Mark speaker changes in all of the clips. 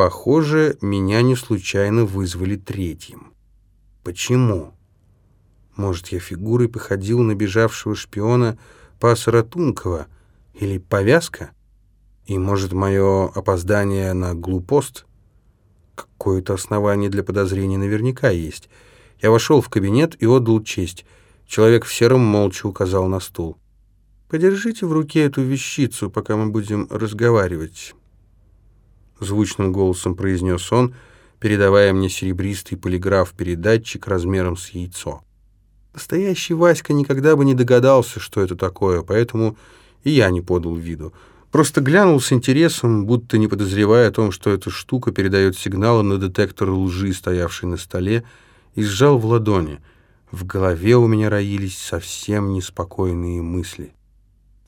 Speaker 1: Похоже, меня не случайно вызвали третьим. Почему? Может, я фигурой походил на бежавшего шпиона Пасара Тункова или повязка? И, может, мое опоздание на глупост? Какое-то основание для подозрения наверняка есть. Я вошел в кабинет и отдал честь. Человек в сером молча указал на стул. «Подержите в руке эту вещицу, пока мы будем разговаривать», — звучным голосом произнес он, передавая мне серебристый полиграф-передатчик размером с яйцо. Настоящий Васька никогда бы не догадался, что это такое, поэтому и я не подал виду. Просто глянул с интересом, будто не подозревая о том, что эта штука передает сигналы на детектор лжи, стоявший на столе, и сжал в ладони. В голове у меня роились совсем неспокойные мысли.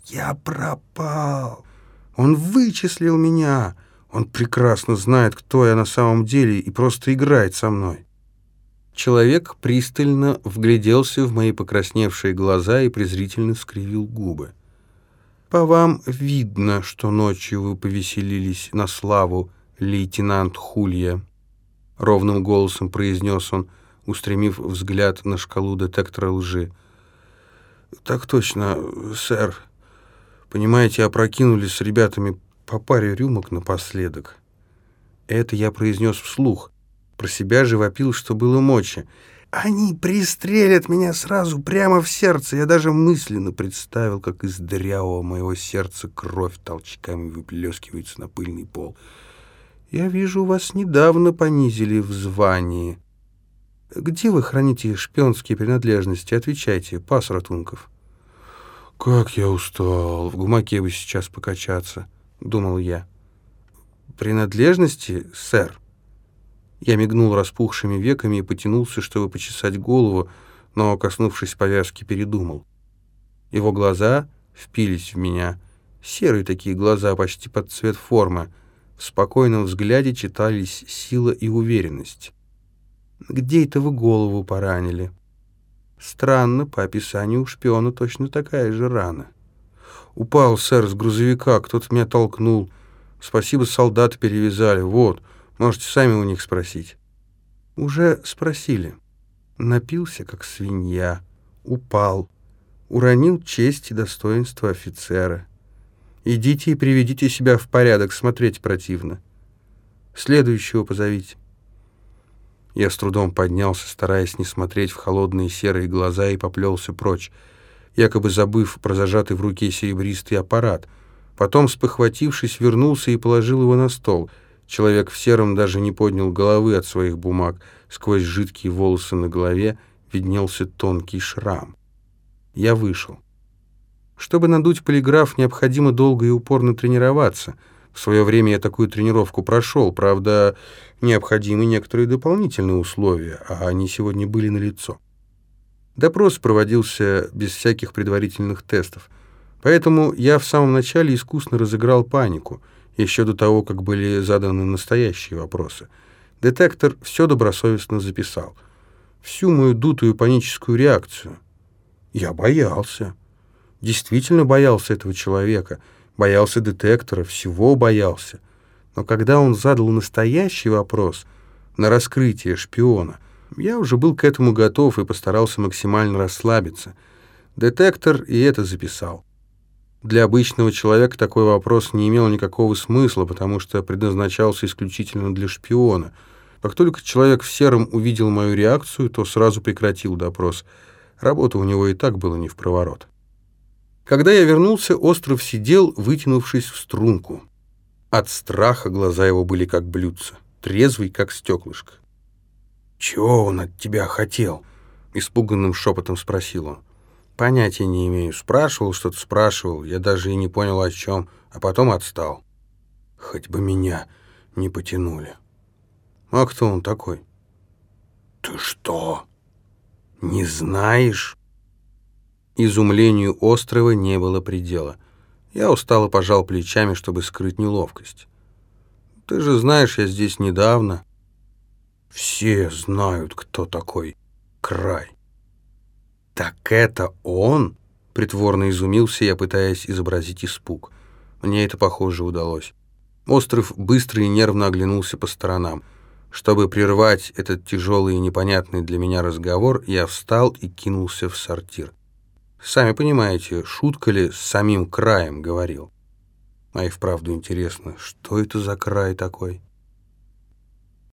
Speaker 1: «Я пропал! Он вычислил меня! Он прекрасно знает, кто я на самом деле, и просто играет со мной!» Человек пристально вгляделся в мои покрасневшие глаза и презрительно скривил губы. «По вам видно, что ночью вы повеселились на славу, лейтенант Хулья», — ровным голосом произнес он, устремив взгляд на шкалу детектора лжи. «Так точно, сэр. Понимаете, опрокинули с ребятами по паре рюмок напоследок». Это я произнес вслух, про себя же вопил, что было мочи. «Они пристрелят меня сразу прямо в сердце!» Я даже мысленно представил, как из дырявого моего сердца кровь толчками выплескивается на пыльный пол. «Я вижу, вас недавно понизили в звании. Где вы храните шпионские принадлежности? Отвечайте, пас Ратунков». «Как я устал! В гумаке бы сейчас покачаться», — думал я. «Принадлежности, сэр?» Я мигнул распухшими веками и потянулся, чтобы почесать голову, но, коснувшись повязки, передумал. Его глаза впились в меня. Серые такие глаза, почти под цвет формы. В спокойном взгляде читались сила и уверенность. «Где это вы голову поранили?» «Странно, по описанию у шпиона точно такая же рана». «Упал, сэр, с грузовика, кто-то меня толкнул. Спасибо, солдаты перевязали. Вот». Можете сами у них спросить. Уже спросили. Напился, как свинья, упал, уронил честь и достоинство офицера. Идите и приведите себя в порядок, смотреть противно. Следующего позовите. Я с трудом поднялся, стараясь не смотреть в холодные серые глаза, и поплелся прочь, якобы забыв про зажатый в руке серебристый аппарат. Потом, спохватившись, вернулся и положил его на стол — Человек в сером даже не поднял головы от своих бумаг. Сквозь жидкие волосы на голове виднелся тонкий шрам. Я вышел. Чтобы надуть полиграф, необходимо долго и упорно тренироваться. В свое время я такую тренировку прошел, правда, необходимы некоторые дополнительные условия, а они сегодня были налицо. Допрос проводился без всяких предварительных тестов, поэтому я в самом начале искусно разыграл панику — еще до того, как были заданы настоящие вопросы. Детектор все добросовестно записал. Всю мою дутую паническую реакцию. Я боялся. Действительно боялся этого человека. Боялся детектора, всего боялся. Но когда он задал настоящий вопрос на раскрытие шпиона, я уже был к этому готов и постарался максимально расслабиться. Детектор и это записал. Для обычного человека такой вопрос не имел никакого смысла, потому что предназначался исключительно для шпиона. Как только человек в сером увидел мою реакцию, то сразу прекратил допрос. Работа у него и так была не в проворот. Когда я вернулся, Остров сидел, вытянувшись в струнку. От страха глаза его были как блюдца, трезвый, как стеклышко. «Чего он от тебя хотел?» — испуганным шепотом спросил он. Понятия не имею. Спрашивал что-то, спрашивал. Я даже и не понял, о чем. А потом отстал. Хоть бы меня не потянули. А кто он такой? Ты что, не знаешь? Изумлению острова не было предела. Я устало пожал плечами, чтобы скрыть неловкость. Ты же знаешь, я здесь недавно. Все знают, кто такой край. «Так это он?» — притворно изумился я, пытаясь изобразить испуг. Мне это, похоже, удалось. Остров быстро и нервно оглянулся по сторонам. Чтобы прервать этот тяжелый и непонятный для меня разговор, я встал и кинулся в сортир. Сами понимаете, шутка ли с самим краем говорил. А и вправду интересно, что это за край такой?»